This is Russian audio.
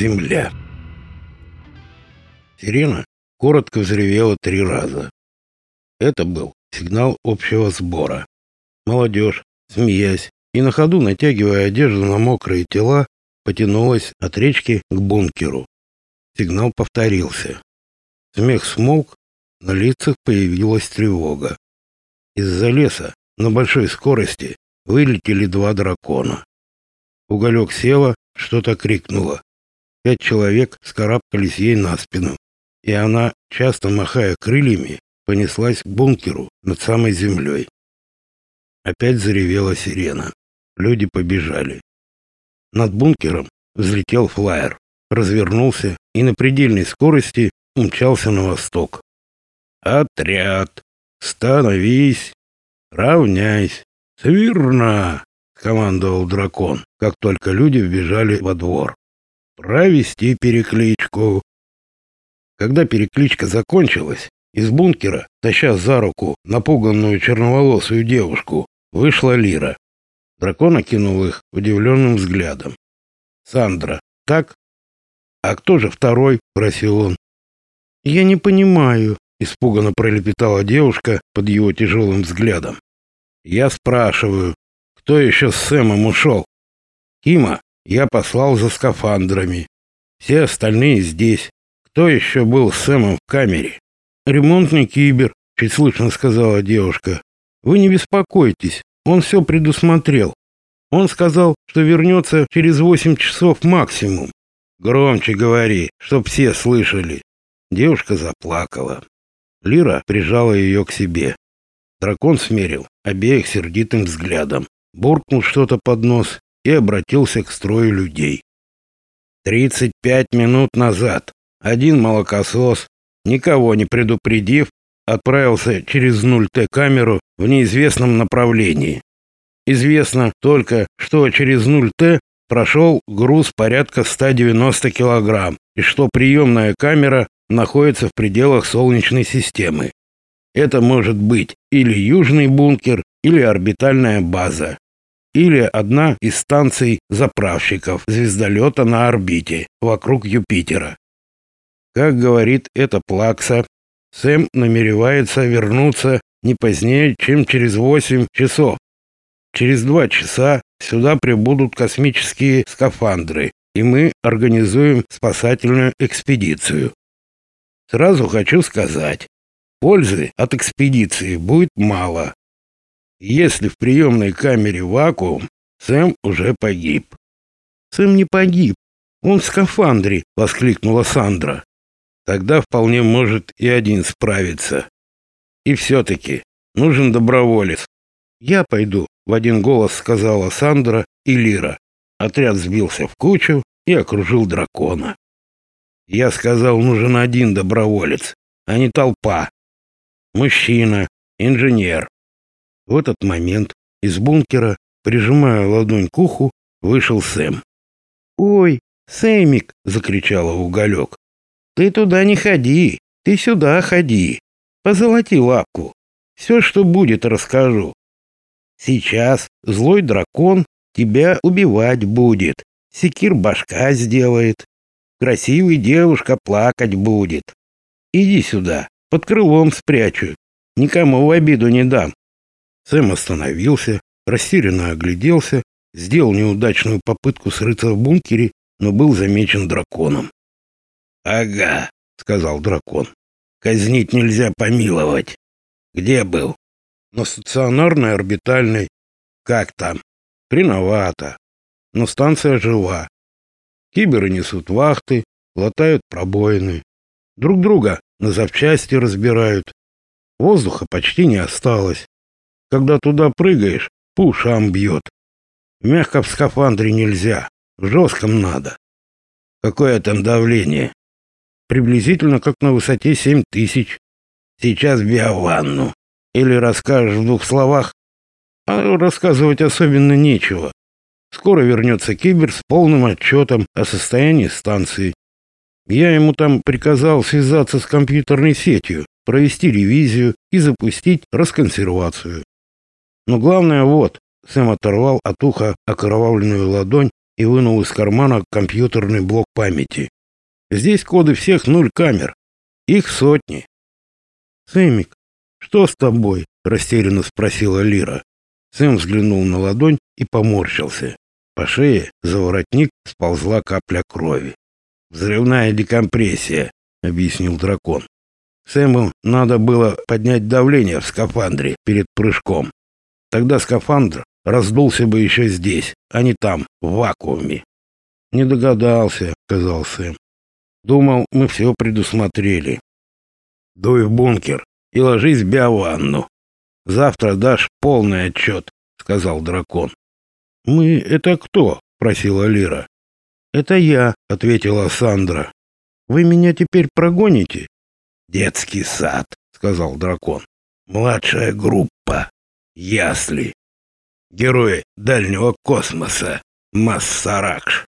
Земля. Сирена коротко взревела три раза. Это был сигнал общего сбора. Молодежь, смеясь и на ходу натягивая одежду на мокрые тела, потянулась от речки к бункеру. Сигнал повторился. Смех смолк, на лицах появилась тревога. Из-за леса на большой скорости вылетели два дракона. Уголек села, что-то крикнула. Пять человек скарабкались ей на спину, и она, часто махая крыльями, понеслась к бункеру над самой землей. Опять заревела сирена. Люди побежали. Над бункером взлетел флайер, развернулся и на предельной скорости умчался на восток. «Отряд! Становись! Равняйсь! Смирно!» — командовал дракон, как только люди вбежали во двор. «Провести перекличку!» Когда перекличка закончилась, из бункера, таща за руку напуганную черноволосую девушку, вышла Лира. Дракон окинул их удивленным взглядом. «Сандра, так? А кто же второй?» — просил он. «Я не понимаю», — испуганно пролепетала девушка под его тяжелым взглядом. «Я спрашиваю, кто еще с Сэмом ушел?» «Кима я послал за скафандрами. Все остальные здесь. Кто еще был с Сэмом в камере?» «Ремонтный кибер», — чуть слышно сказала девушка. «Вы не беспокойтесь, он все предусмотрел. Он сказал, что вернется через восемь часов максимум. Громче говори, чтоб все слышали. Девушка заплакала. Лира прижала ее к себе. Дракон смерил обеих сердитым взглядом, буркнул что-то под нос и обратился к строю людей. Тридцать пять минут назад один молокосос, никого не предупредив, отправился через 0Т-камеру в неизвестном направлении. Известно только, что через 0Т прошел груз порядка 190 килограмм и что приемная камера находится в пределах Солнечной системы. Это может быть или южный бункер, или орбитальная база, или одна из станций заправщиков звездолета на орбите вокруг Юпитера. Как говорит эта плакса, Сэм намеревается вернуться не позднее, чем через 8 часов. Через два часа сюда прибудут космические скафандры, и мы организуем спасательную экспедицию. Сразу хочу сказать, пользы от экспедиции будет мало. Если в приемной камере вакуум, Сэм уже погиб. Сэм не погиб, он в скафандре, воскликнула Сандра. Тогда вполне может и один справиться. И все-таки нужен доброволец. Я пойду, в один голос сказала Сандра и Лира. Отряд сбился в кучу и окружил дракона. Я сказал, нужен один доброволец, а не толпа. Мужчина, инженер. В этот момент из бункера, прижимая ладонь к уху, вышел Сэм. «Ой, Сэмик!» — закричала Уголек. «Ты туда не ходи, ты сюда ходи. Позолоти лапку. Все, что будет, расскажу. Сейчас злой дракон тебя убивать будет. Секир башка сделает. Красивый девушка плакать будет. Иди сюда, под крылом спрячу. Никому в обиду не дам. Сэм остановился, растерянно огляделся, сделал неудачную попытку срыться в бункере, но был замечен драконом. «Ага», — сказал дракон. «Казнить нельзя помиловать. Где был?» «На стационарной орбитальной. Как там?» «Хреновато. Но станция жива. Киберы несут вахты, латают пробоины. Друг друга на запчасти разбирают. Воздуха почти не осталось. Когда туда прыгаешь, по ушам бьет. Мягко в скафандре нельзя, в жестком надо. Какое там давление? Приблизительно как на высоте семь тысяч. Сейчас в биованну. Или расскажешь в двух словах. А рассказывать особенно нечего. Скоро вернется Кибер с полным отчетом о состоянии станции. Я ему там приказал связаться с компьютерной сетью, провести ревизию и запустить расконсервацию. Но главное вот, Сэм оторвал от уха окровавленную ладонь и вынул из кармана компьютерный блок памяти. Здесь коды всех нуль камер. Их сотни. «Сэмик, что с тобой?» — растерянно спросила Лира. Сэм взглянул на ладонь и поморщился. По шее за воротник сползла капля крови. «Взрывная декомпрессия», — объяснил дракон. Сэму надо было поднять давление в скафандре перед прыжком. Тогда скафандр раздулся бы еще здесь, а не там, в вакууме. «Не догадался», — сказал Сэм. «Думал, мы все предусмотрели». «Дуй в бункер и ложись в биованну. Завтра дашь полный отчет», — сказал дракон. «Мы — это кто?» — просила Лира. «Это я», — ответила Сандра. «Вы меня теперь прогоните?» «Детский сад», — сказал дракон. «Младшая группа. Ясли. Герои дальнего космоса. Массаракш».